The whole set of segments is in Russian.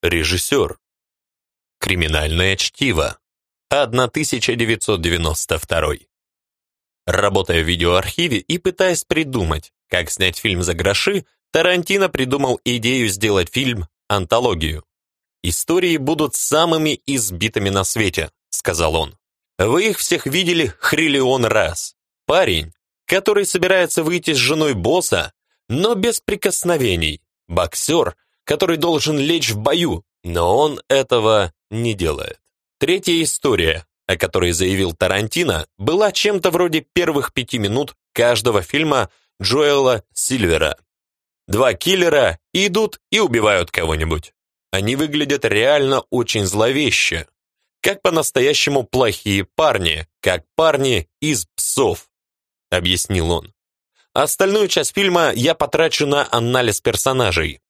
Режиссер. Криминальное чтиво. 1992. Работая в видеоархиве и пытаясь придумать, как снять фильм за гроши, Тарантино придумал идею сделать фильм-антологию. «Истории будут самыми избитыми на свете», — сказал он. «Вы их всех видели хриллион раз. Парень, который собирается выйти с женой босса, но без прикосновений. Боксер, который должен лечь в бою, но он этого не делает. Третья история, о которой заявил Тарантино, была чем-то вроде первых пяти минут каждого фильма Джоэла Сильвера. Два киллера идут и убивают кого-нибудь. Они выглядят реально очень зловеще. Как по-настоящему плохие парни, как парни из псов, объяснил он. Остальную часть фильма я потрачу на анализ персонажей.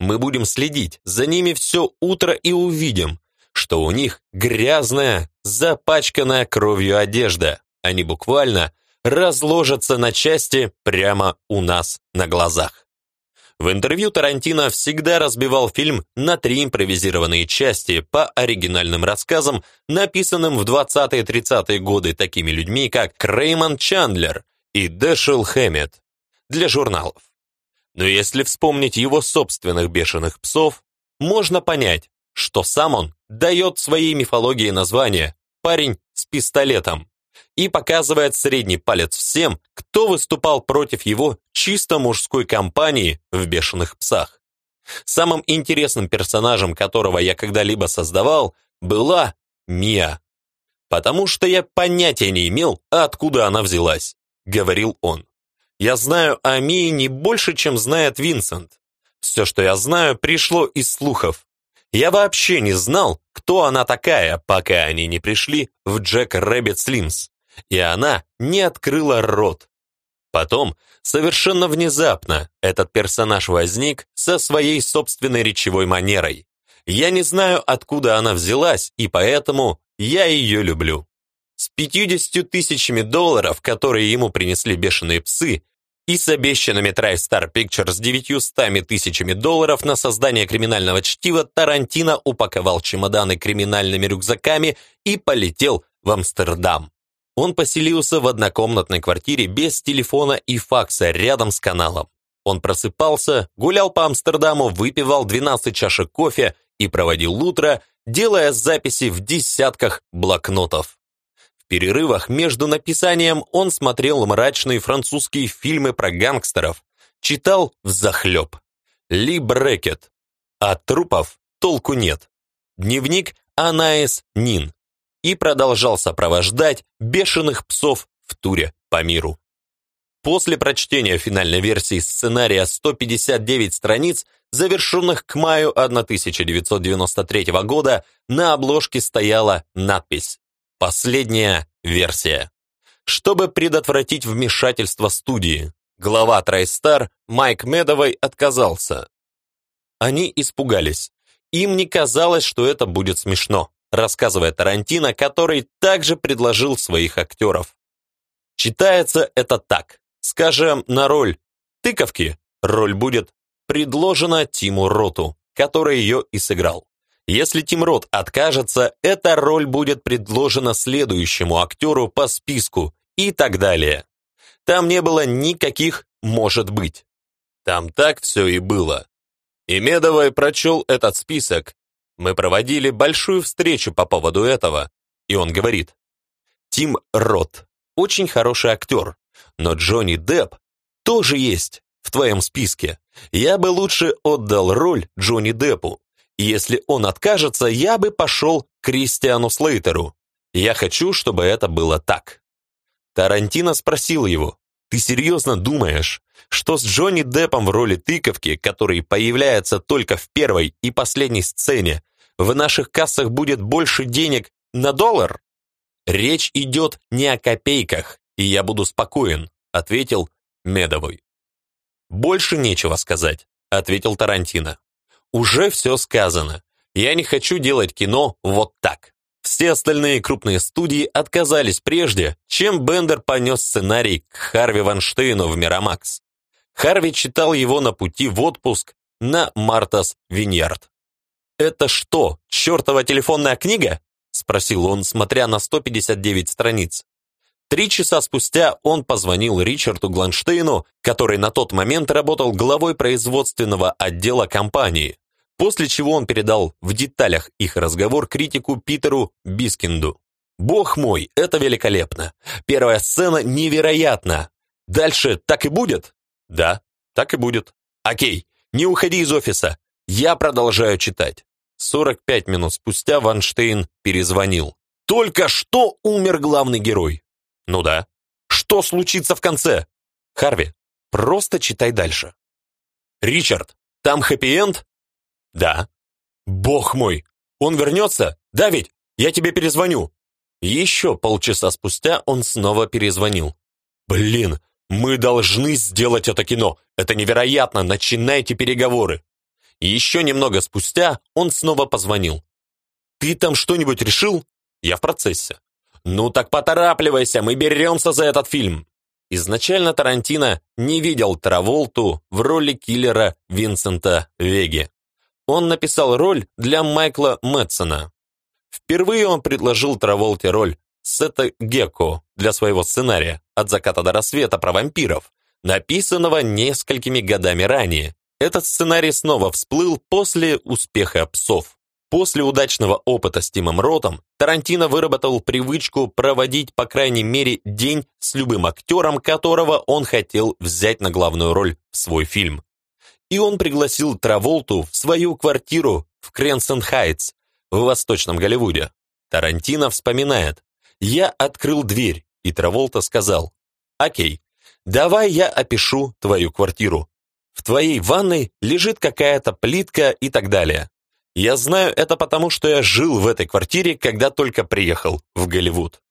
Мы будем следить за ними все утро и увидим, что у них грязная, запачканная кровью одежда. Они буквально разложатся на части прямо у нас на глазах. В интервью Тарантино всегда разбивал фильм на три импровизированные части по оригинальным рассказам, написанным в 20-30-е годы такими людьми, как Крейман Чандлер и Дэшел Хэммет для журналов. Но если вспомнить его собственных бешеных псов, можно понять, что сам он дает своей мифологии название «парень с пистолетом» и показывает средний палец всем, кто выступал против его чисто мужской компании в «Бешеных псах». Самым интересным персонажем, которого я когда-либо создавал, была Мия. «Потому что я понятия не имел, откуда она взялась», — говорил он. «Я знаю о Мии не больше, чем знает Винсент. Все, что я знаю, пришло из слухов. Я вообще не знал, кто она такая, пока они не пришли в Jack Rabbit Slim's и она не открыла рот. Потом, совершенно внезапно, этот персонаж возник со своей собственной речевой манерой. Я не знаю, откуда она взялась, и поэтому я ее люблю. С 50 тысячами долларов, которые ему принесли бешеные псы, и с обещанными TriStar Pictures 900 тысячами долларов на создание криминального чтива Тарантино упаковал чемоданы криминальными рюкзаками и полетел в Амстердам. Он поселился в однокомнатной квартире без телефона и факса рядом с каналом. Он просыпался, гулял по Амстердаму, выпивал 12 чашек кофе и проводил утро, делая записи в десятках блокнотов. Перерывах между написанием он смотрел мрачные французские фильмы про гангстеров, читал взахлеб. Ли Брекет. От трупов толку нет. Дневник Анаэс Нин и продолжал сопровождать бешеных псов в туре по миру. После прочтения финальной версии сценария 159 страниц, завершенных к маю 1993 года, на обложке стояла надпись «Последняя версия». Чтобы предотвратить вмешательство студии, глава TriStar Майк Медовой отказался. Они испугались. Им не казалось, что это будет смешно рассказывая Тарантино, который также предложил своих актеров. Читается это так. Скажем, на роль тыковки роль будет предложена Тиму Роту, который ее и сыграл. Если Тим Рот откажется, эта роль будет предложена следующему актеру по списку и так далее. Там не было никаких «может быть». Там так все и было. И Медовой прочел этот список мы проводили большую встречу по поводу этого, и он говорит, Тим Рот очень хороший актер, но Джонни Депп тоже есть в твоем списке. Я бы лучше отдал роль Джонни Деппу. Если он откажется, я бы пошел к Кристиану Слейтеру. Я хочу, чтобы это было так. Тарантино спросил его, ты серьезно думаешь, что с Джонни Деппом в роли тыковки, который появляется только в первой и последней сцене, в наших кассах будет больше денег на доллар? Речь идет не о копейках, и я буду спокоен, ответил Медовый. Больше нечего сказать, ответил Тарантино. Уже все сказано. Я не хочу делать кино вот так. Все остальные крупные студии отказались прежде, чем Бендер понес сценарий к Харви Ванштейну в Мирамакс. Харви читал его на пути в отпуск на Мартас Виньярд. «Это что, чертова телефонная книга?» спросил он, смотря на 159 страниц. Три часа спустя он позвонил Ричарду Гланштейну, который на тот момент работал главой производственного отдела компании, после чего он передал в деталях их разговор критику Питеру Бискинду. «Бог мой, это великолепно! Первая сцена невероятна! Дальше так и будет?» «Да, так и будет». «Окей, не уходи из офиса, я продолжаю читать». 45 минут спустя Ванштейн перезвонил. «Только что умер главный герой!» «Ну да. Что случится в конце?» «Харви, просто читай дальше». «Ричард, там хэппи-энд?» «Да». «Бог мой! Он вернется? Да ведь? Я тебе перезвоню!» Еще полчаса спустя он снова перезвонил. «Блин, мы должны сделать это кино! Это невероятно! Начинайте переговоры!» еще немного спустя он снова позвонил. «Ты там что-нибудь решил?» «Я в процессе». «Ну так поторапливайся, мы беремся за этот фильм!» Изначально Тарантино не видел Траволту в роли киллера Винсента Веги. Он написал роль для Майкла Мэтсона. Впервые он предложил Траволте роль Сета Гекко для своего сценария «От заката до рассвета» про вампиров, написанного несколькими годами ранее, этот сценарий снова всплыл после успеха «Псов». После удачного опыта с Тимом Ротом Тарантино выработал привычку проводить по крайней мере день с любым актером, которого он хотел взять на главную роль в свой фильм. И он пригласил Траволту в свою квартиру в Кренсон-Хайтс в Восточном Голливуде. Тарантино вспоминает, «Я открыл дверь, и Траволта сказал, «Окей, давай я опишу твою квартиру. В твоей ванной лежит какая-то плитка и так далее. Я знаю это потому, что я жил в этой квартире, когда только приехал в Голливуд.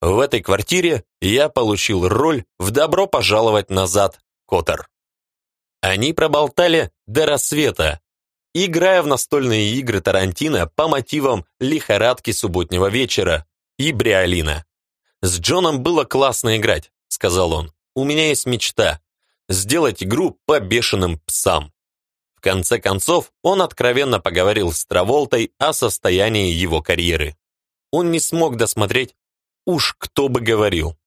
В этой квартире я получил роль в «Добро пожаловать назад, Коттер». Они проболтали до рассвета, играя в настольные игры Тарантино по мотивам «Лихорадки субботнего вечера» и «Бриолина». «С Джоном было классно играть», — сказал он. «У меня есть мечта сделать игру по бешеным псам. Конце концов, он откровенно поговорил с Траволтой о состоянии его карьеры. Он не смог досмотреть «Уж кто бы говорил».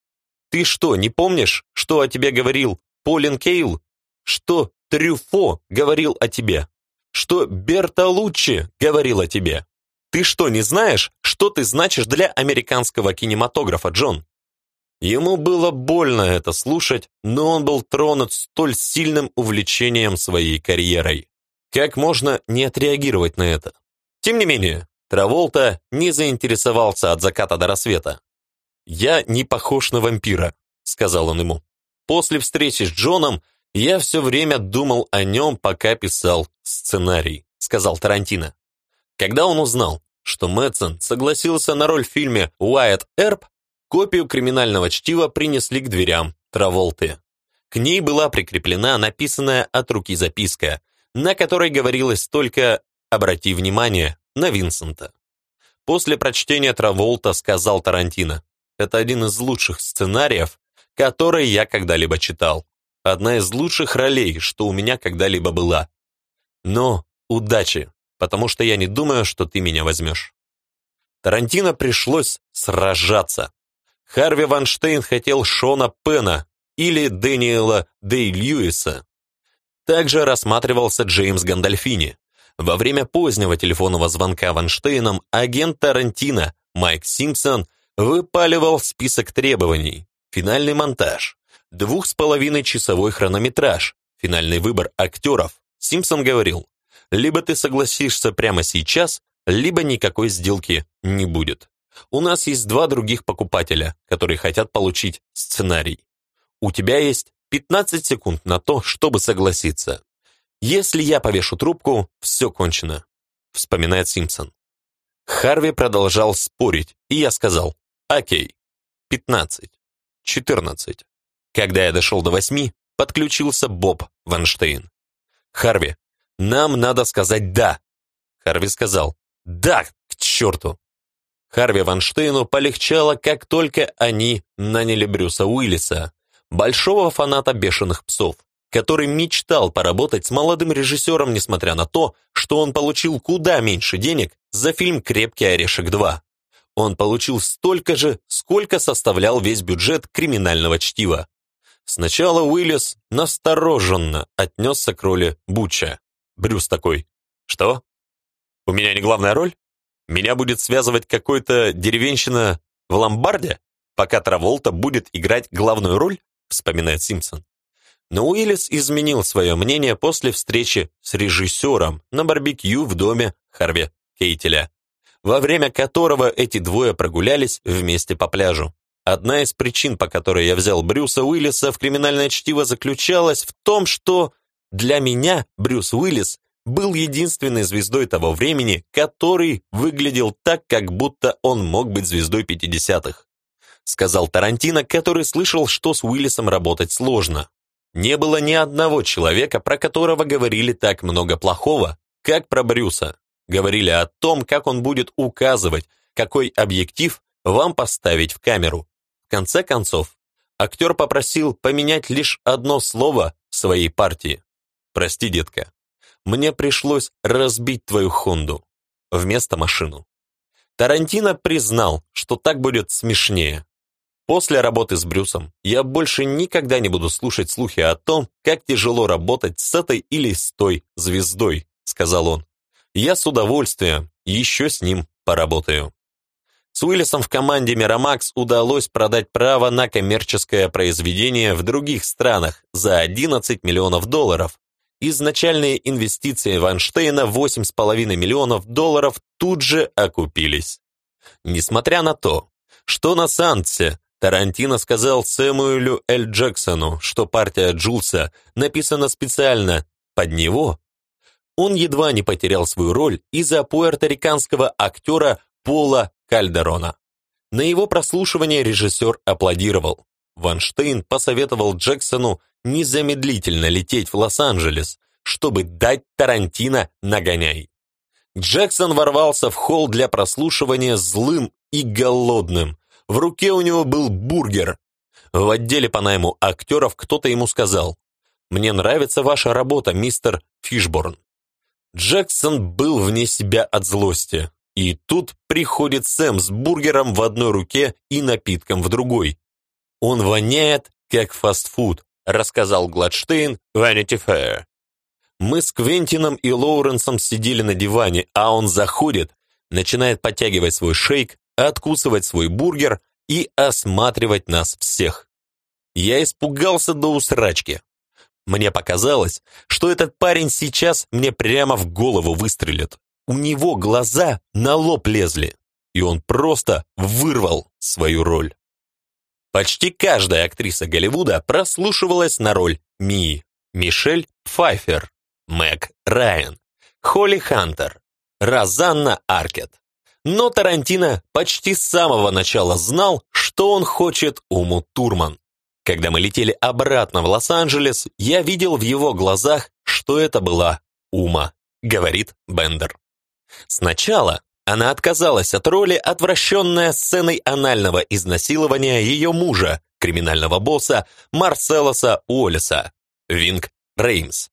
«Ты что, не помнишь, что о тебе говорил Полин Кейл? Что Трюфо говорил о тебе? Что Бертолуччи говорил о тебе? Ты что, не знаешь, что ты значишь для американского кинематографа, Джон?» Ему было больно это слушать, но он был тронут столь сильным увлечением своей карьерой. Как можно не отреагировать на это? Тем не менее, Траволта не заинтересовался от заката до рассвета. «Я не похож на вампира», — сказал он ему. «После встречи с Джоном я все время думал о нем, пока писал сценарий», — сказал Тарантино. Когда он узнал, что Мэтсон согласился на роль в фильме «Уайт Эрб», Копию криминального чтива принесли к дверям Траволты. К ней была прикреплена написанная от руки записка, на которой говорилось только «Обрати внимание на Винсента». После прочтения Траволта сказал Тарантино, «Это один из лучших сценариев, который я когда-либо читал. Одна из лучших ролей, что у меня когда-либо была. Но удачи, потому что я не думаю, что ты меня возьмешь». Тарантино пришлось сражаться. Харви Ванштейн хотел Шона Пена или Дэниела Дэй Льюиса. Также рассматривался Джеймс Гандальфини. Во время позднего телефонного звонка Ванштейном агент Тарантино Майк Симпсон выпаливал список требований. Финальный монтаж, двух с половиной часовой хронометраж, финальный выбор актеров. Симпсон говорил, либо ты согласишься прямо сейчас, либо никакой сделки не будет. У нас есть два других покупателя, которые хотят получить сценарий. У тебя есть 15 секунд на то, чтобы согласиться. Если я повешу трубку, все кончено», — вспоминает Симпсон. Харви продолжал спорить, и я сказал, «Окей, 15, 14». Когда я дошел до восьми, подключился Боб Ванштейн. «Харви, нам надо сказать «да». Харви сказал, «Да, к черту». Харви Ванштейну полегчало, как только они наняли Брюса Уиллиса, большого фаната бешеных псов, который мечтал поработать с молодым режиссером, несмотря на то, что он получил куда меньше денег за фильм «Крепкий орешек 2». Он получил столько же, сколько составлял весь бюджет криминального чтива. Сначала Уиллис настороженно отнесся к роли Буча. Брюс такой, «Что? У меня не главная роль? Меня будет связывать какой-то деревенщина в ломбарде, пока Траволта будет играть главную роль?» вспоминает Симпсон. Но Уиллис изменил свое мнение после встречи с режиссером на барбекю в доме Харви Кейтеля, во время которого эти двое прогулялись вместе по пляжу. Одна из причин, по которой я взял Брюса Уиллиса в криминальное чтиво, заключалась в том, что для меня Брюс Уиллис был единственной звездой того времени, который выглядел так, как будто он мог быть звездой 50-х. Сказал Тарантино, который слышал, что с Уиллисом работать сложно. Не было ни одного человека, про которого говорили так много плохого, как про Брюса. Говорили о том, как он будет указывать, какой объектив вам поставить в камеру. В конце концов, актер попросил поменять лишь одно слово в своей партии. «Прости, детка, мне пришлось разбить твою Хонду вместо машину». Тарантино признал, что так будет смешнее. После работы с Брюсом я больше никогда не буду слушать слухи о том, как тяжело работать с этой или с той звездой, сказал он. Я с удовольствием еще с ним поработаю. С Уиллисом в команде Miramax удалось продать право на коммерческое произведение в других странах за 11 миллионов долларов. Изначальные инвестиции Ванштейна 8,5 миллионов долларов тут же окупились. Несмотря на то, что на Сансе Тарантино сказал Сэмуэлю Эль Джексону, что партия Джулса написана специально под него. Он едва не потерял свою роль из-за пуэрториканского актера Пола Кальдерона. На его прослушивание режиссер аплодировал. Ванштейн посоветовал Джексону незамедлительно лететь в Лос-Анджелес, чтобы дать Тарантино нагоняй. Джексон ворвался в холл для прослушивания злым и голодным, в руке у него был бургер. В отделе по найму актеров кто-то ему сказал, «Мне нравится ваша работа, мистер Фишборн». Джексон был вне себя от злости. И тут приходит Сэм с бургером в одной руке и напитком в другой. «Он воняет, как фастфуд», рассказал Гладштейн Vanity Fair. Мы с Квентином и Лоуренсом сидели на диване, а он заходит, начинает подтягивать свой шейк, откусывать свой бургер и осматривать нас всех. Я испугался до усрачки. Мне показалось, что этот парень сейчас мне прямо в голову выстрелит. У него глаза на лоб лезли, и он просто вырвал свою роль. Почти каждая актриса Голливуда прослушивалась на роль Мии. Мишель Пфайфер, Мэг Райан, Холли Хантер, Розанна Аркет. Но Тарантино почти с самого начала знал, что он хочет Уму Турман. Когда мы летели обратно в Лос-Анджелес, я видел в его глазах, что это была Ума, говорит Бендер. Сначала она отказалась от роли, отвращенная сценой анального изнасилования ее мужа, криминального босса Марселоса Уоллеса, Винг Реймс.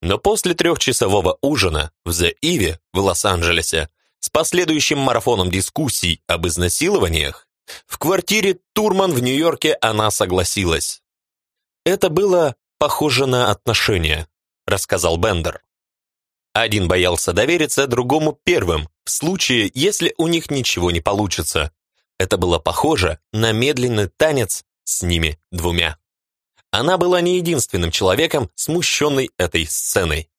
Но после трехчасового ужина в The Иве в Лос-Анджелесе с последующим марафоном дискуссий об изнасилованиях, в квартире Турман в Нью-Йорке она согласилась. Это было похоже на отношения, рассказал Бендер. Один боялся довериться другому первым, в случае, если у них ничего не получится. Это было похоже на медленный танец с ними двумя. Она была не единственным человеком, смущенной этой сценой.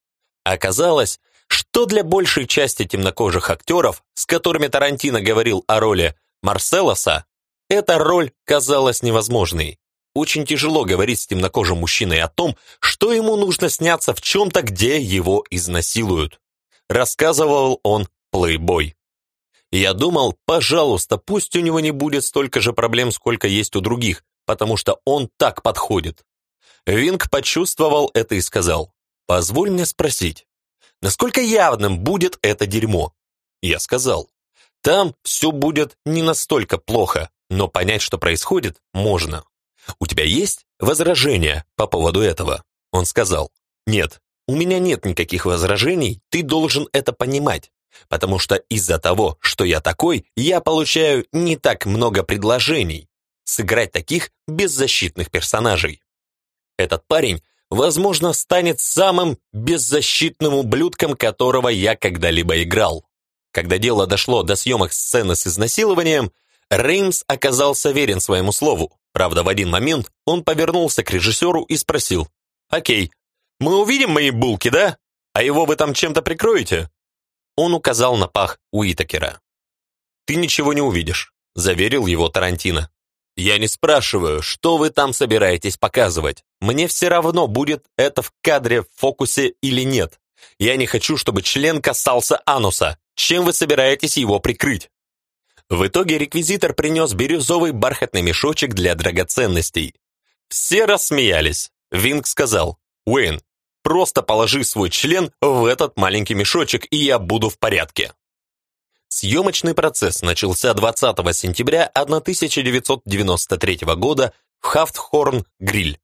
Оказалось, что для большей части темнокожих актеров, с которыми Тарантино говорил о роли Марселоса, эта роль казалась невозможной. Очень тяжело говорить с темнокожим мужчиной о том, что ему нужно сняться в чем-то, где его изнасилуют. Рассказывал он плейбой. Я думал, пожалуйста, пусть у него не будет столько же проблем, сколько есть у других, потому что он так подходит. Винг почувствовал это и сказал, «Позволь мне спросить, Насколько явным будет это дерьмо? Я сказал, там все будет не настолько плохо, но понять, что происходит, можно. У тебя есть возражения по поводу этого? Он сказал, «Нет, у меня нет никаких возражений, ты должен это понимать, потому что из-за того, что я такой, я получаю не так много предложений сыграть таких беззащитных персонажей. Этот парень, возможно, станет самым беззащитным ублюдком, которого я когда-либо играл. Когда дело дошло до съемок сцены с изнасилованием, Реймс оказался верен своему слову. Правда, в один момент он повернулся к режиссеру и спросил, «Окей, мы увидим мои булки, да? А его вы там чем-то прикроете?» Он указал на пах Уитакера. «Ты ничего не увидишь», — заверил его Тарантино. «Я не спрашиваю, что вы там собираетесь показывать. Мне все равно, будет это в кадре, в фокусе или нет. Я не хочу, чтобы член касался ануса. Чем вы собираетесь его прикрыть?» В итоге реквизитор принес бирюзовый бархатный мешочек для драгоценностей. Все рассмеялись. Винг сказал, «Уэйн, просто положи свой член в этот маленький мешочек, и я буду в порядке». Съемочный процесс начался 20 сентября 1993 года в Хафтхорн-Гриль,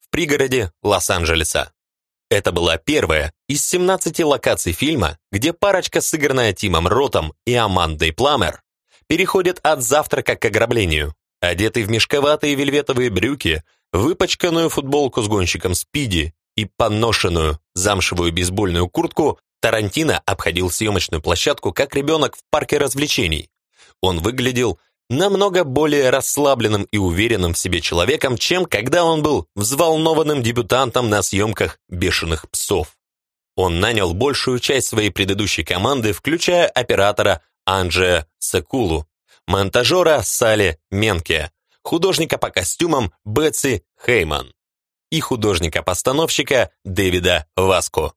в пригороде Лос-Анджелеса. Это была первая из 17 локаций фильма, где парочка, сыгранная Тимом Ротом и Амандой Пламер, переходит от завтрака к ограблению. Одетый в мешковатые вельветовые брюки, выпачканную футболку с гонщиком Спиди и поношенную замшевую бейсбольную куртку, Тарантино обходил съемочную площадку как ребенок в парке развлечений. Он выглядел намного более расслабленным и уверенным в себе человеком, чем когда он был взволнованным дебютантом на съемках «Бешеных псов». Он нанял большую часть своей предыдущей команды, включая оператора Анджея Секулу, монтажера Сали Менке, художника по костюмам Бетси Хейман и художника-постановщика Дэвида Васко.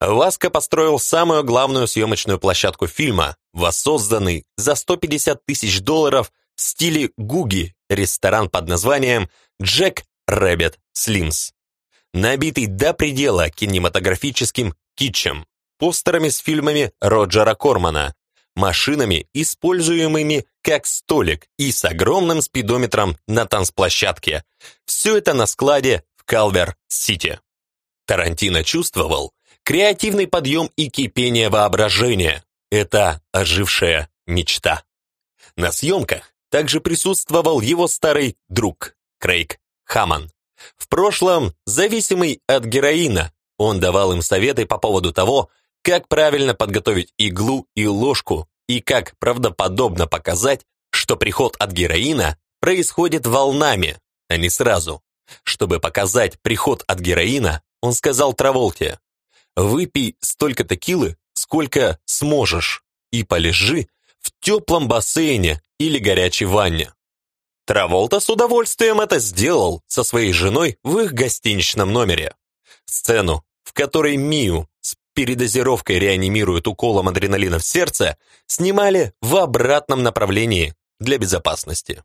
Васко построил самую главную съемочную площадку фильма, воссозданный за 150 тысяч долларов в стиле Гуги, ресторан под названием Jack Rabbit Slim's. Набитый до предела кинематографическим китчем, постерами с фильмами Роджера Кормана, машинами, используемыми как столик и с огромным спидометром на танцплощадке. Все это на складе в Калвер-Сити. Тарантино чувствовал креативный подъем и кипение воображения. Это ожившая мечта. На съемках также присутствовал его старый друг Крейг Хаман. В прошлом зависимый от героина, он давал им советы по поводу того, как правильно подготовить иглу и ложку и как правдоподобно показать, что приход от героина происходит волнами, а не сразу. Чтобы показать приход от героина, он сказал Траволте, «Выпей столько текилы, сколько сможешь, и полежи в теплом бассейне или горячей ванне». Траволта с удовольствием это сделал со своей женой в их гостиничном номере. Сцену, в которой Мию с передозировкой реанимируют уколом адреналина в сердце, снимали в обратном направлении для безопасности.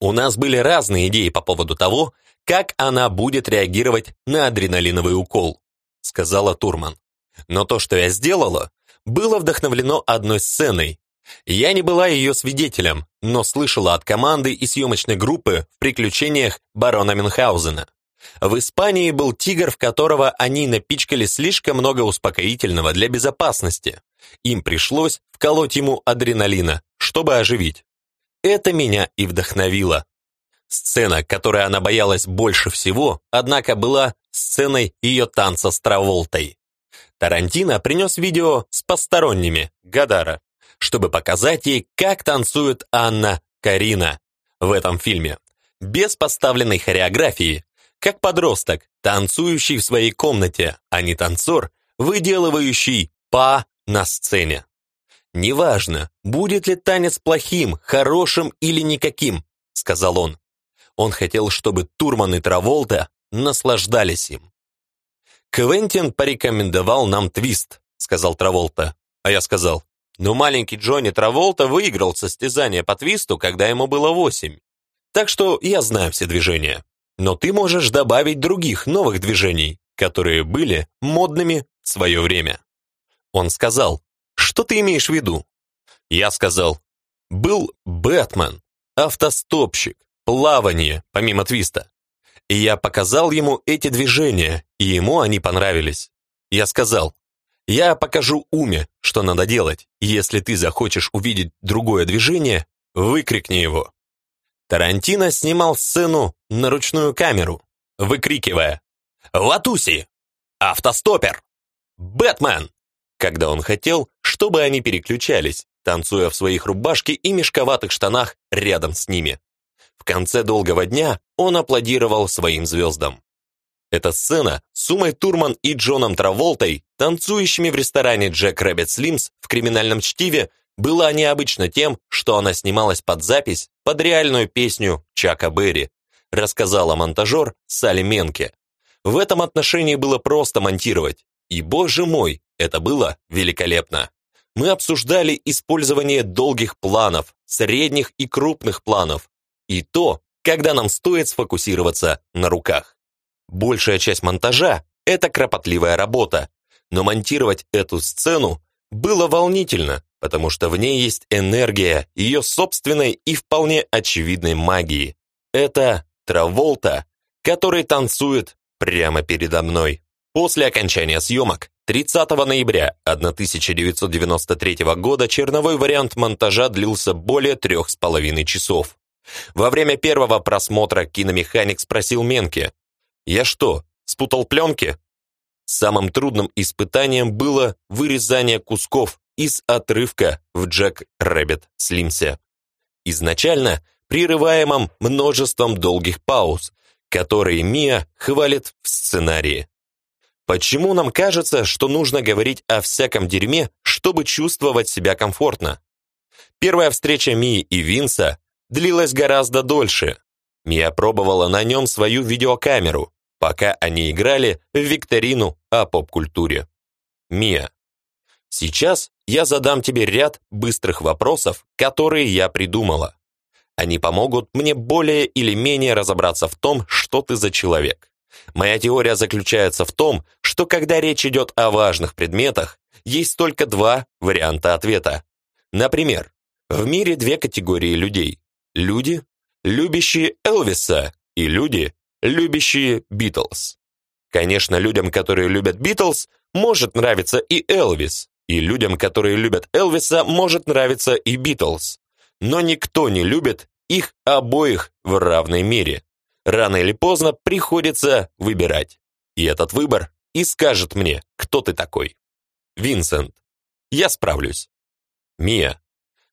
У нас были разные идеи по поводу того, как она будет реагировать на адреналиновый укол, сказала Турман. Но то, что я сделала, было вдохновлено одной сценой. Я не была ее свидетелем, но слышала от команды и съемочной группы в приключениях барона Мюнхгаузена. В Испании был тигр, в которого они напичкали слишком много успокоительного для безопасности. Им пришлось вколоть ему адреналина, чтобы оживить. Это меня и вдохновило. Сцена, которой она боялась больше всего, однако была сценой ее танца с Траволтой. Тарантино принес видео с посторонними, Гадара, чтобы показать ей, как танцует Анна Карина в этом фильме. Без поставленной хореографии, как подросток, танцующий в своей комнате, а не танцор, выделывающий па на сцене. «Неважно, будет ли танец плохим, хорошим или никаким», — сказал он. Он хотел, чтобы Турман и Траволта наслаждались им. «Квентин порекомендовал нам твист», — сказал Траволта. А я сказал, «Ну, маленький Джонни Траволта выиграл состязание по твисту, когда ему было восемь. Так что я знаю все движения» но ты можешь добавить других новых движений, которые были модными в свое время. Он сказал, что ты имеешь в виду? Я сказал, был Бэтмен, автостопщик, плавание, помимо твиста. И я показал ему эти движения, и ему они понравились. Я сказал, я покажу Уме, что надо делать. Если ты захочешь увидеть другое движение, выкрикни его. Тарантино снимал сцену на ручную камеру, выкрикивая «Латуси! Автостопер! Бэтмен!» когда он хотел, чтобы они переключались, танцуя в своих рубашке и мешковатых штанах рядом с ними. В конце долгого дня он аплодировал своим звездам. Эта сцена с Умой Турман и Джоном Траволтой, танцующими в ресторане Jack Rabbit Slim's в криминальном чтиве, была необычна тем, что она снималась под запись под реальную песню Чака Берри, рассказала монтажер Салли Менке. В этом отношении было просто монтировать. И, боже мой, это было великолепно мы обсуждали использование долгих планов, средних и крупных планов, и то, когда нам стоит сфокусироваться на руках. Большая часть монтажа – это кропотливая работа, но монтировать эту сцену было волнительно, потому что в ней есть энергия ее собственной и вполне очевидной магии. Это Траволта, который танцует прямо передо мной. После окончания съемок 30 ноября 1993 года черновой вариант монтажа длился более трех с половиной часов. Во время первого просмотра киномеханик спросил Менке, «Я что, спутал пленки?» Самым трудным испытанием было вырезание кусков из отрывка в Джек Рэббит Слимсе. Изначально прерываемым множеством долгих пауз, которые Мия хвалит в сценарии. Почему нам кажется, что нужно говорить о всяком дерьме, чтобы чувствовать себя комфортно? Первая встреча Мии и Винса длилась гораздо дольше. Мия пробовала на нем свою видеокамеру, пока они играли в викторину о поп-культуре. Мия. Сейчас я задам тебе ряд быстрых вопросов, которые я придумала. Они помогут мне более или менее разобраться в том, что ты за человек. Моя теория заключается в том, что когда речь идет о важных предметах, есть только два варианта ответа. Например, в мире две категории людей. Люди, любящие Элвиса, и люди, любящие Битлз. Конечно, людям, которые любят Битлз, может нравиться и Элвис, и людям, которые любят Элвиса, может нравиться и Битлз. Но никто не любит их обоих в равной мере. Рано или поздно приходится выбирать. И этот выбор и скажет мне, кто ты такой. Винсент. Я справлюсь. Мия.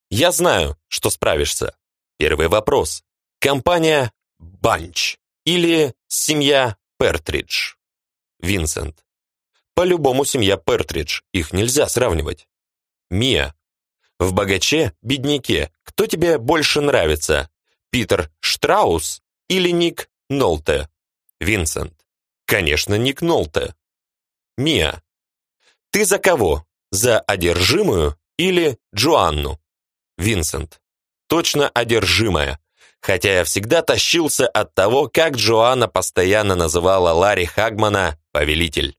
Я знаю, что справишься. Первый вопрос. Компания Банч или семья Пертридж? Винсент. По-любому семья Пертридж, их нельзя сравнивать. Мия. В богаче, бедняке, кто тебе больше нравится? Питер Штраус или Ник Нолте? Винсент. Конечно, Ник Нолте. Мия. Ты за кого? За одержимую или Джоанну? Винсент. Точно одержимая. Хотя я всегда тащился от того, как Джоанна постоянно называла Ларри Хагмана «повелитель».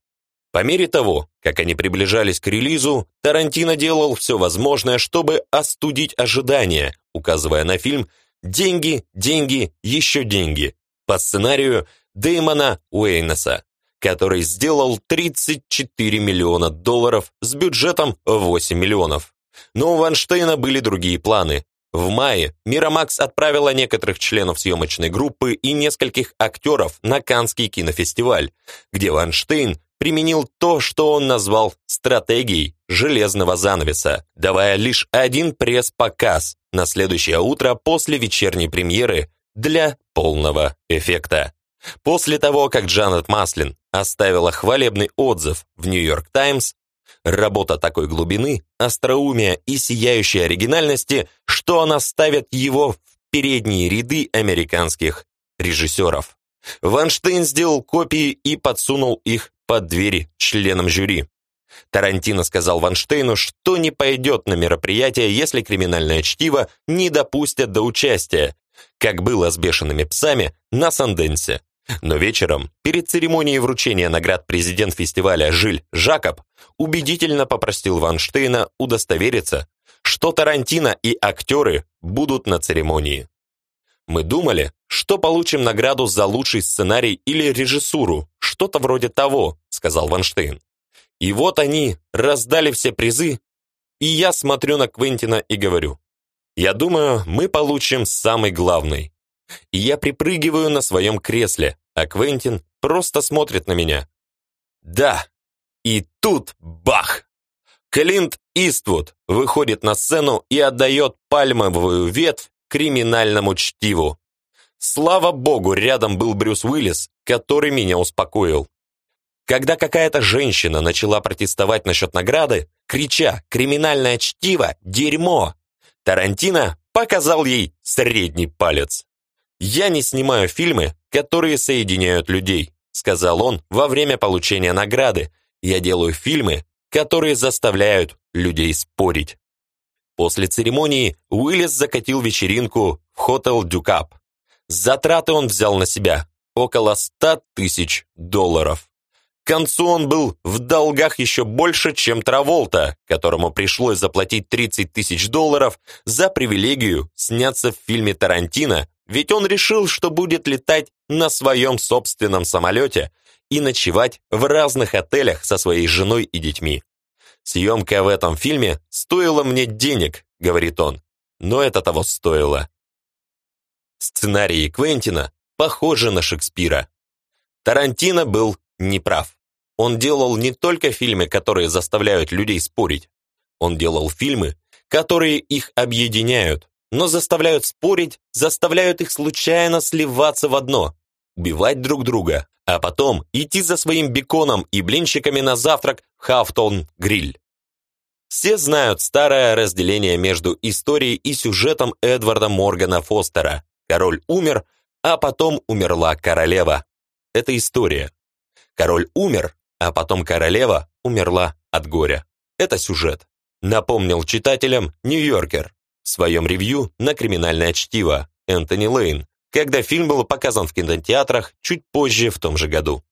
По мере того, как они приближались к релизу, Тарантино делал все возможное, чтобы остудить ожидания, указывая на фильм Деньги, деньги, еще деньги. По сценарию Дэймона Уэйнеса, который сделал 34 миллиона долларов с бюджетом 8 миллионов. Но у Ванштейна были другие планы. В мае Мирамакс отправила некоторых членов съемочной группы и нескольких актеров на Каннский кинофестиваль, где Ванштейн применил то, что он назвал стратегией железного занавеса, давая лишь один пресс-показ на следующее утро после вечерней премьеры для полного эффекта. После того, как Джанет Маслин оставила хвалебный отзыв в «Нью-Йорк Таймс», работа такой глубины, остроумия и сияющей оригинальности, что она ставит его в передние ряды американских режиссеров. Ванштейн сделал копии и подсунул их под двери членам жюри. Тарантино сказал Ванштейну, что не пойдет на мероприятие, если криминальное чтиво не допустят до участия, как было с бешеными псами на Санденсе. Но вечером, перед церемонией вручения наград президент фестиваля Жиль Жакоб убедительно попросил Ванштейна удостовериться, что Тарантино и актеры будут на церемонии. Мы думали, что получим награду за лучший сценарий или режиссуру, что-то вроде того, сказал Ванштейн. И вот они раздали все призы, и я смотрю на Квентина и говорю: "Я думаю, мы получим самый главный". И я припрыгиваю на своем кресле, а Квентин просто смотрит на меня. Да. И тут бах. Клинт Иствуд выходит на сцену и отдает пальмовую ветвь криминальному чтиву. Слава богу, рядом был Брюс Уиллис, который меня успокоил. Когда какая-то женщина начала протестовать насчет награды, крича «Криминальное чтиво! Дерьмо!», Тарантино показал ей средний палец. «Я не снимаю фильмы, которые соединяют людей», сказал он во время получения награды. «Я делаю фильмы, которые заставляют людей спорить». После церемонии Уиллис закатил вечеринку в Hotel Дюкап. Затраты он взял на себя около 100 тысяч долларов. К концу он был в долгах еще больше, чем Траволта, которому пришлось заплатить 30 тысяч долларов за привилегию сняться в фильме Тарантино, ведь он решил, что будет летать на своем собственном самолете и ночевать в разных отелях со своей женой и детьми. «Съемка в этом фильме стоила мне денег», — говорит он, «но это того стоило». Сценарии Квентина похожи на Шекспира. Тарантино был неправ. Он делал не только фильмы, которые заставляют людей спорить. Он делал фильмы, которые их объединяют, но заставляют спорить, заставляют их случайно сливаться в одно, убивать друг друга, а потом идти за своим беконом и блинчиками на завтрак в Хафтон Гриль. Все знают старое разделение между историей и сюжетом Эдварда Моргана Фостера. Король умер, а потом умерла королева. Это история. Король умер, а потом королева умерла от горя. Это сюжет. Напомнил читателям Нью-Йоркер в своем ревью на криминальное чтиво Энтони Лейн, когда фильм был показан в кинотеатрах чуть позже в том же году.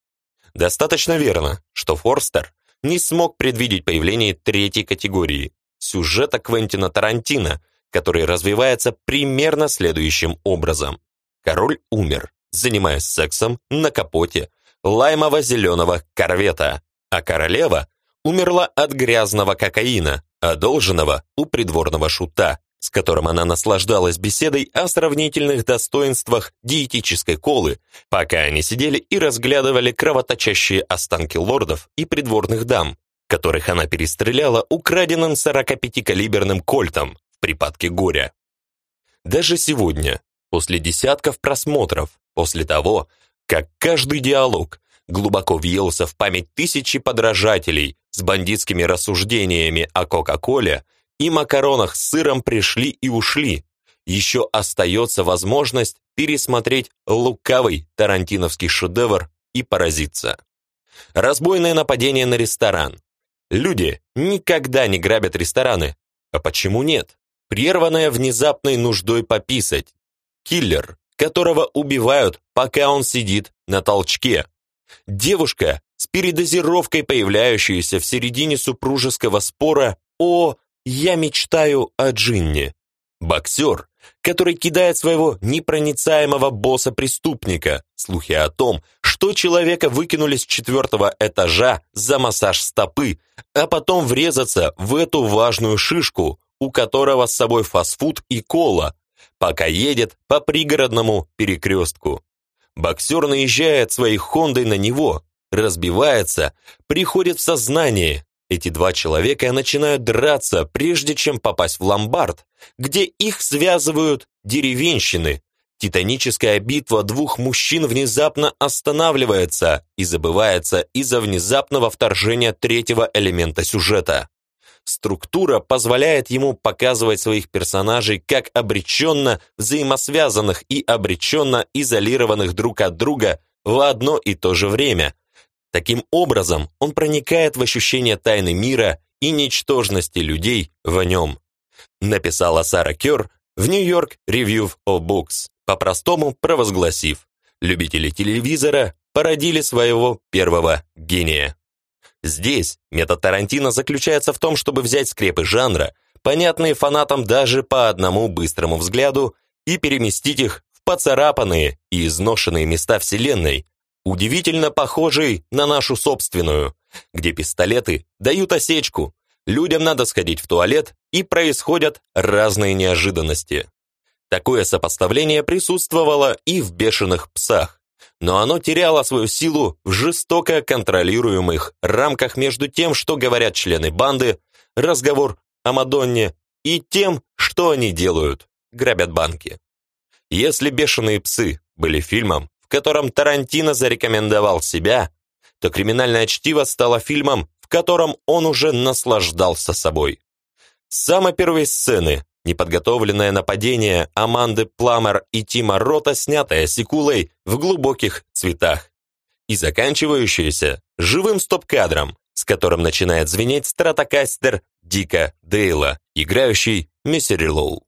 Достаточно верно, что Форстер не смог предвидеть появление третьей категории сюжета Квентина Тарантино, который развивается примерно следующим образом. Король умер, занимаясь сексом на капоте лаймово-зеленого корвета, а королева умерла от грязного кокаина, одолженного у придворного шута, с которым она наслаждалась беседой о сравнительных достоинствах диетической колы, пока они сидели и разглядывали кровоточащие останки лордов и придворных дам, которых она перестреляла украденным 45-калиберным кольтом в припадке горя. Даже сегодня, после десятков просмотров, после того, как каждый диалог глубоко въелся в память тысячи подражателей с бандитскими рассуждениями о Кока-Коле и макаронах с сыром пришли и ушли. Еще остается возможность пересмотреть лукавый тарантиновский шедевр и поразиться. Разбойное нападение на ресторан. Люди никогда не грабят рестораны. А почему нет? Прерванная внезапной нуждой пописать. Киллер, которого убивают, пока он сидит на толчке. Девушка с передозировкой, появляющаяся в середине супружеского спора «О, я мечтаю о Джинне». Боксер, который кидает своего непроницаемого босса-преступника, слухи о том, что человека выкинули с четвертого этажа за массаж стопы, а потом врезаться в эту важную шишку, у которого с собой фастфуд и кола, пока едет по пригородному перекрестку. Боксер наезжает своей Хондой на него, разбивается, приходит в сознание. Эти два человека начинают драться, прежде чем попасть в ломбард, где их связывают деревенщины. Титаническая битва двух мужчин внезапно останавливается и забывается из-за внезапного вторжения третьего элемента сюжета. Структура позволяет ему показывать своих персонажей как обреченно взаимосвязанных и обреченно изолированных друг от друга в одно и то же время. Таким образом, он проникает в ощущение тайны мира и ничтожности людей в нем. Написала Сара Кёр в York Review of Books, по-простому провозгласив, любители телевизора породили своего первого гения. Здесь метод Тарантино заключается в том, чтобы взять скрепы жанра, понятные фанатам даже по одному быстрому взгляду, и переместить их в поцарапанные и изношенные места Вселенной, удивительно похожей на нашу собственную, где пистолеты дают осечку, людям надо сходить в туалет и происходят разные неожиданности. Такое сопоставление присутствовало и в «Бешеных псах», но оно теряло свою силу в жестоко контролируемых рамках между тем, что говорят члены банды, разговор о Мадонне, и тем, что они делают, грабят банки. Если «Бешеные псы» были фильмом, в котором Тарантино зарекомендовал себя, то «Криминальное чтиво» стало фильмом, в котором он уже наслаждался собой. С самой первой сцены неподготовленное нападение Аманды Пламер и Тима Рота, снятое Секулой в глубоких цветах, и заканчивающееся живым стоп-кадром, с которым начинает звенеть стратокастер Дика Дейла, играющий Миссери Лоу.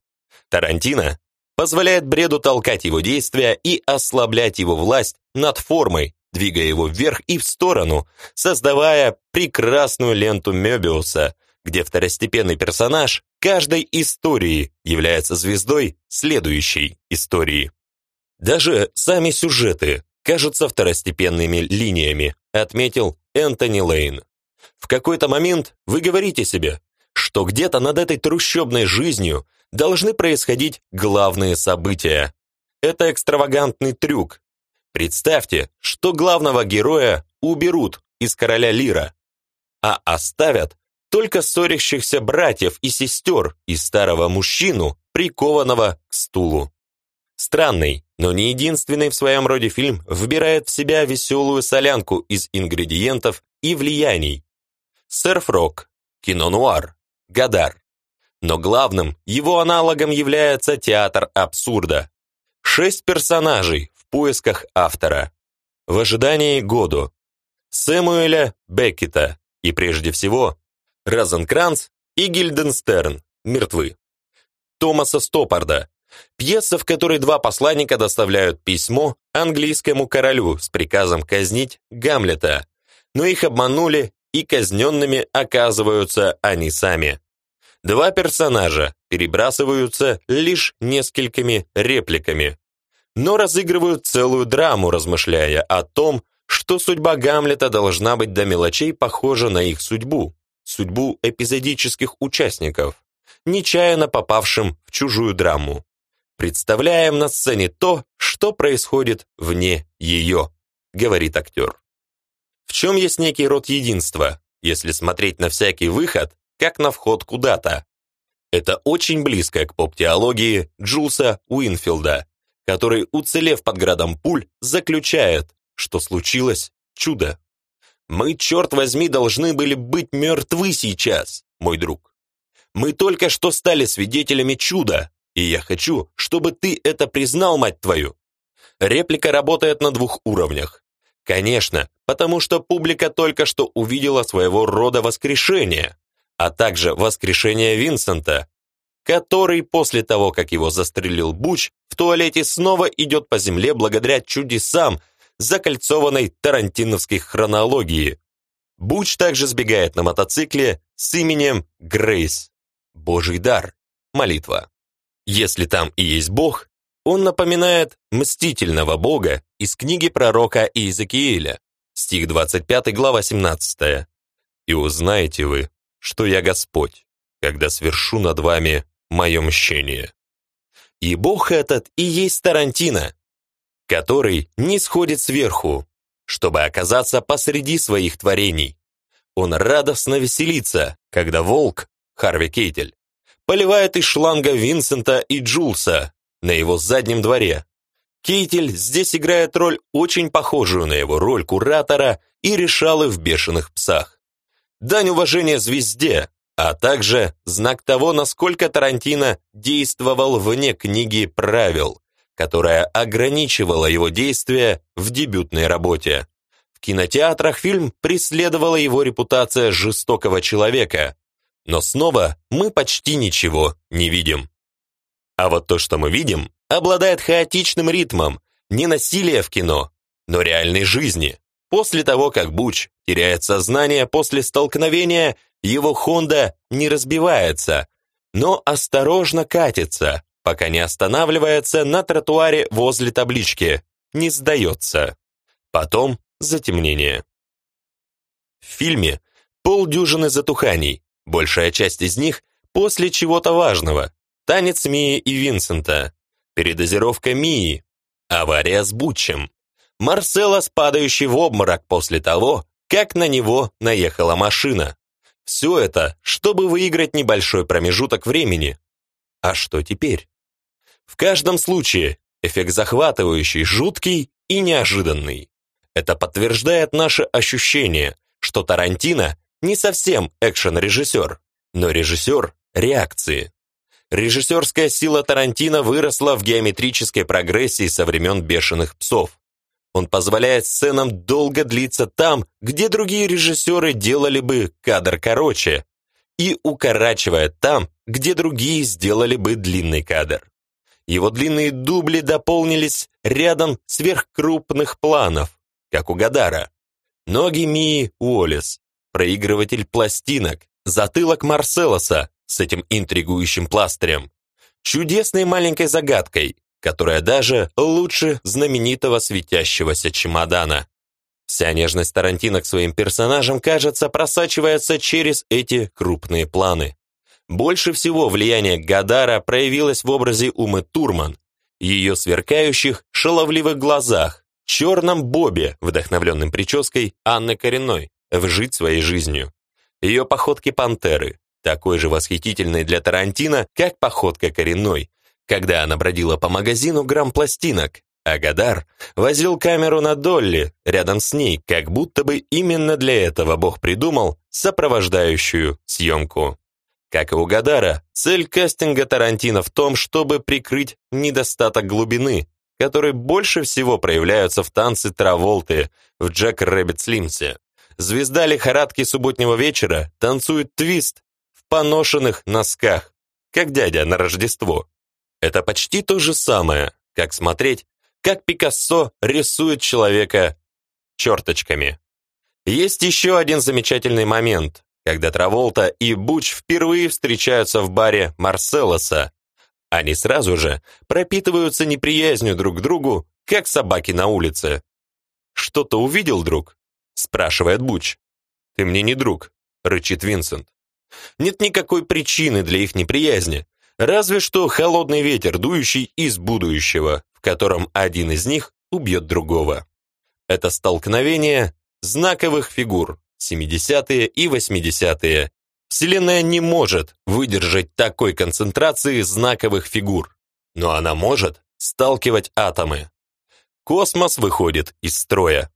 Тарантино позволяет бреду толкать его действия и ослаблять его власть над формой, двигая его вверх и в сторону, создавая прекрасную ленту Мёбиуса, где второстепенный персонаж каждой истории является звездой следующей истории. Даже сами сюжеты кажутся второстепенными линиями, отметил Энтони Лейн. В какой-то момент вы говорите себе, что где-то над этой трущобной жизнью должны происходить главные события. Это экстравагантный трюк, Представьте, что главного героя уберут из короля Лира, а оставят только ссорящихся братьев и сестер и старого мужчину, прикованного к стулу. Странный, но не единственный в своем роде фильм вбирает в себя веселую солянку из ингредиентов и влияний. Серф-рок, кино-нуар, Гадар. Но главным его аналогом является театр абсурда. Шесть персонажей, поисках автора. В ожидании году. Сэмуэля Беккета и прежде всего Розенкранц и Гильденстерн мертвы. Томаса Стоппарда. Пьеса, в которой два посланника доставляют письмо английскому королю с приказом казнить Гамлета, но их обманули и казненными оказываются они сами. Два персонажа перебрасываются лишь несколькими репликами, но разыгрывают целую драму, размышляя о том, что судьба Гамлета должна быть до мелочей похожа на их судьбу, судьбу эпизодических участников, нечаянно попавшим в чужую драму. Представляем на сцене то, что происходит вне ее, говорит актер. В чем есть некий род единства, если смотреть на всякий выход, как на вход куда-то? Это очень близко к поп-теологии Джулса Уинфилда, который, уцелев под градом пуль, заключает, что случилось чудо. Мы, черт возьми, должны были быть мертвы сейчас, мой друг. Мы только что стали свидетелями чуда, и я хочу, чтобы ты это признал, мать твою. Реплика работает на двух уровнях. Конечно, потому что публика только что увидела своего рода воскрешение, а также воскрешение Винсента, который после того, как его застрелил Буч, в туалете снова идет по земле благодаря чудесам, закольцованной тарантиновской хронологии. Буч также сбегает на мотоцикле с именем Грейс. Божий дар. Молитва. Если там и есть Бог, он напоминает мстительного Бога из книги пророка Иезекииля, стих 25, глава 17. «И узнаете вы, что я Господь, когда свершу над вами мое мщение. И бог этот и есть Тарантино, который не сходит сверху, чтобы оказаться посреди своих творений. Он радостно веселится, когда волк, Харви Кейтель, поливает из шланга Винсента и Джулса на его заднем дворе. Кейтель здесь играет роль, очень похожую на его роль куратора и решал их в «Бешеных псах». Дань уважения звезде, а также знак того, насколько Тарантино действовал вне книги правил, которая ограничивала его действия в дебютной работе. В кинотеатрах фильм преследовала его репутация жестокого человека, но снова мы почти ничего не видим. А вот то, что мы видим, обладает хаотичным ритмом, не насилия в кино, но реальной жизни. После того, как Буч теряет сознание после столкновения его Honda не разбивается, но осторожно катится, пока не останавливается на тротуаре возле таблички «Не сдается». Потом затемнение. В фильме полдюжины затуханий, большая часть из них после чего-то важного. Танец Мии и Винсента, передозировка Мии, авария с Бутчем, Марсело, падающий в обморок после того, как на него наехала машина. Все это, чтобы выиграть небольшой промежуток времени. А что теперь? В каждом случае эффект захватывающий, жуткий и неожиданный. Это подтверждает наше ощущение, что Тарантино не совсем экшен-режиссер, но режиссер реакции. Режиссерская сила Тарантино выросла в геометрической прогрессии со времен «Бешеных псов». Он позволяет сценам долго длиться там, где другие режиссеры делали бы кадр короче, и укорачивает там, где другие сделали бы длинный кадр. Его длинные дубли дополнились рядом сверхкрупных планов, как у Гадара. Ноги Мии Уоллес, проигрыватель пластинок, затылок Марселоса с этим интригующим пластырем, чудесной маленькой загадкой, которая даже лучше знаменитого светящегося чемодана. Вся нежность Тарантино к своим персонажам, кажется, просачивается через эти крупные планы. Больше всего влияние Гадара проявилось в образе Умы Турман, ее сверкающих, шаловливых глазах, черном бобе, вдохновленным прической Анны Коренной, вжить своей жизнью. Ее походки пантеры, такой же восхитительной для Тарантино, как походка Коренной, когда она бродила по магазину грамм пластинок, а Гадар возил камеру на Долли рядом с ней, как будто бы именно для этого Бог придумал сопровождающую съемку. Как и у Годара, цель кастинга Тарантино в том, чтобы прикрыть недостаток глубины, который больше всего проявляются в танце Траволты в Jack Rabbit Slim's е. Звезда лихорадки субботнего вечера танцует твист в поношенных носках, как дядя на Рождество. Это почти то же самое, как смотреть, как Пикассо рисует человека черточками. Есть еще один замечательный момент, когда Траволта и Буч впервые встречаются в баре Марселоса. Они сразу же пропитываются неприязнью друг к другу, как собаки на улице. «Что-то увидел, друг?» – спрашивает Буч. «Ты мне не друг», – рычит Винсент. Нет никакой причины для их неприязни, Разве что холодный ветер, дующий из будущего, в котором один из них убьет другого. Это столкновение знаковых фигур 70-е и 80-е. Вселенная не может выдержать такой концентрации знаковых фигур, но она может сталкивать атомы. Космос выходит из строя.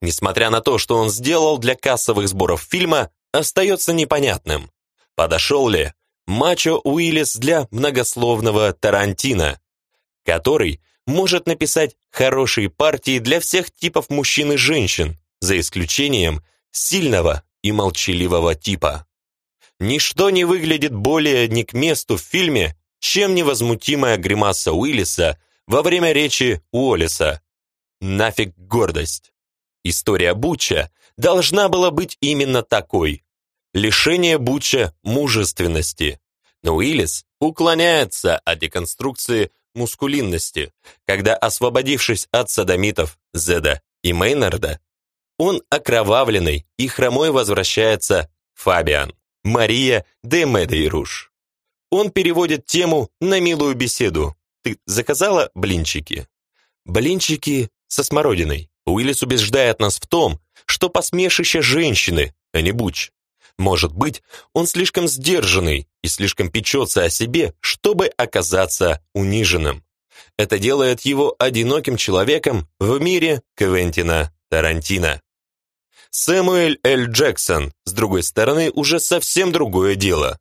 Несмотря на то, что он сделал для кассовых сборов фильма, остается непонятным, подошел ли Мачо Уиллис для многословного Тарантино, который может написать хорошие партии для всех типов мужчин и женщин, за исключением сильного и молчаливого типа. Ничто не выглядит более не к месту в фильме, чем невозмутимая гримаса Уиллиса во время речи Уоллеса. Нафиг гордость. История Буча должна была быть именно такой, лишение Буча мужественности. Но Уиллис уклоняется от деконструкции мускулинности, когда, освободившись от садомитов Зеда и Мейнарда, он окровавленный и хромой возвращается Фабиан, Мария де Медейруш. Он переводит тему на милую беседу. «Ты заказала блинчики?» «Блинчики со смородиной». Уиллис убеждает нас в том, что посмешище женщины, а не буч. Может быть, он слишком сдержанный и слишком печется о себе, чтобы оказаться униженным. Это делает его одиноким человеком в мире Квентина Тарантино. Сэмуэль Л. Джексон, с другой стороны, уже совсем другое дело.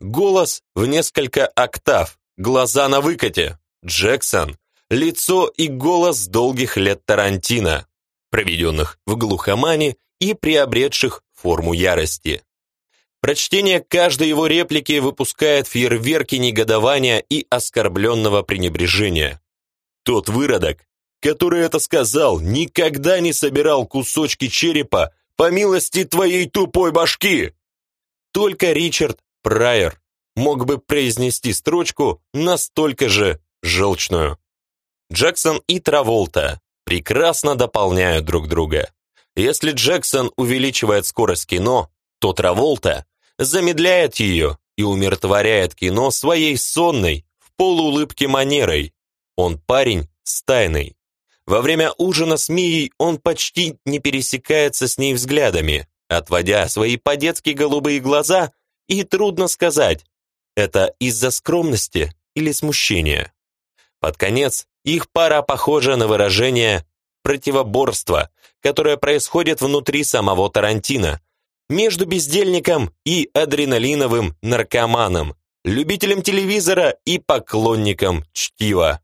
Голос в несколько октав, глаза на выкате. Джексон – лицо и голос долгих лет Тарантино, проведенных в глухомане и приобретших форму ярости. Прочтение каждой его реплики выпускает фейерверки негодования и оскорбленного пренебрежения. Тот выродок, который это сказал, никогда не собирал кусочки черепа по милости твоей тупой башки. Только Ричард Прайер мог бы произнести строчку настолько же желчную. Джексон и Траволта прекрасно дополняют друг друга. Если Джексон увеличивает скорость кино, то Траволта замедляет ее и умиротворяет кино своей сонной, в полуулыбке манерой. Он парень с тайной. Во время ужина с Мией он почти не пересекается с ней взглядами, отводя свои по-детски голубые глаза, и трудно сказать, это из-за скромности или смущения. Под конец их пара похожа на выражение противоборства, которое происходит внутри самого Тарантино, между бездельником и адреналиновым наркоманом, любителем телевизора и поклонником чтива,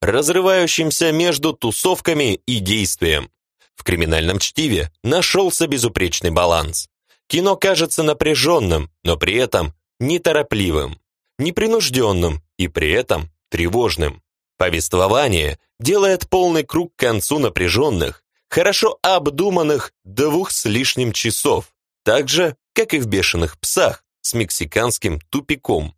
разрывающимся между тусовками и действием. В криминальном чтиве нашелся безупречный баланс. Кино кажется напряженным, но при этом неторопливым, непринужденным и при этом тревожным. Повествование делает полный круг к концу напряженных, хорошо обдуманных двух с лишним часов, так же, как и в «Бешеных псах» с мексиканским тупиком.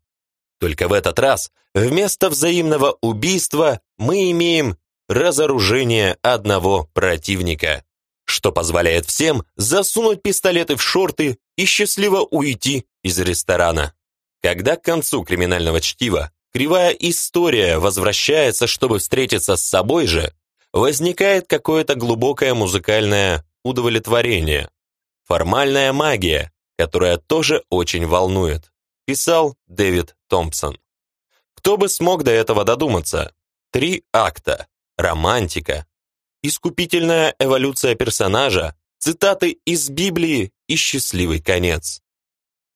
Только в этот раз вместо взаимного убийства мы имеем разоружение одного противника, что позволяет всем засунуть пистолеты в шорты и счастливо уйти из ресторана. Когда к концу криминального чтива кривая история возвращается, чтобы встретиться с собой же, возникает какое-то глубокое музыкальное удовлетворение, формальная магия, которая тоже очень волнует, писал Дэвид Томпсон. Кто бы смог до этого додуматься? Три акта, романтика, искупительная эволюция персонажа, цитаты из Библии и счастливый конец.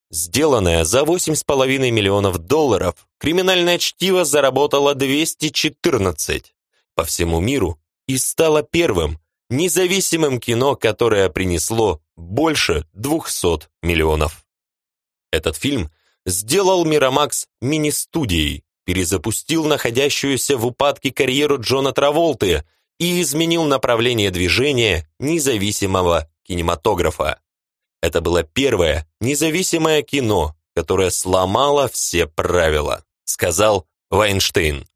Сделанное за 8,5 миллионов долларов, криминальное чтиво заработало 214 по всему миру и стало первым независимым кино, которое принесло больше 200 миллионов. Этот фильм сделал Мирамакс мини-студией, перезапустил находящуюся в упадке карьеру Джона Траволты и изменил направление движения независимого кинематографа. Это было первое независимое кино, которое сломало все правила, сказал Вайнштейн.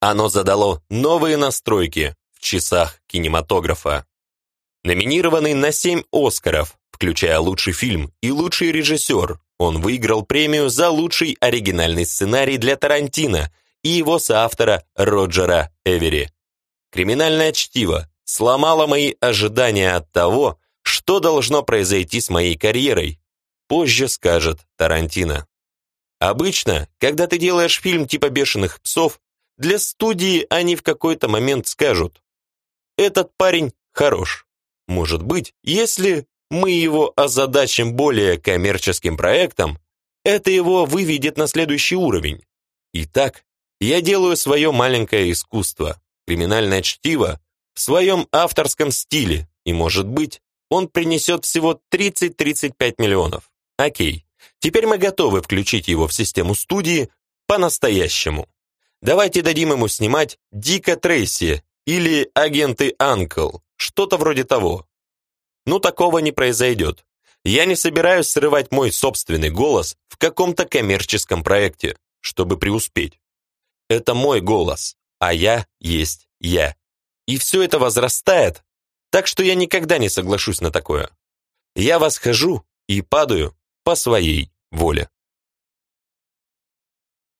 Оно задало новые настройки в часах кинематографа. Номинированный на 7 Оскаров, включая лучший фильм и лучший режиссер, он выиграл премию за лучший оригинальный сценарий для Тарантино и его соавтора Роджера Эвери. Криминальное чтиво сломало мои ожидания от того, что должно произойти с моей карьерой. Позже скажет Тарантино. Обычно, когда ты делаешь фильм типа «Бешеных псов», для студии они в какой-то момент скажут «Этот парень хорош». Может быть, если мы его озадачим более коммерческим проектом, это его выведет на следующий уровень. Итак, я делаю свое маленькое искусство, криминальное чтиво, в своем авторском стиле, и, может быть, он принесет всего 30-35 миллионов. Окей, теперь мы готовы включить его в систему студии по-настоящему. Давайте дадим ему снимать Дика Трейси или Агенты Анкл, что-то вроде того. Ну, такого не произойдет. Я не собираюсь срывать мой собственный голос в каком-то коммерческом проекте, чтобы преуспеть. Это мой голос, а я есть я. И все это возрастает, так что я никогда не соглашусь на такое. Я восхожу и падаю по своей воле.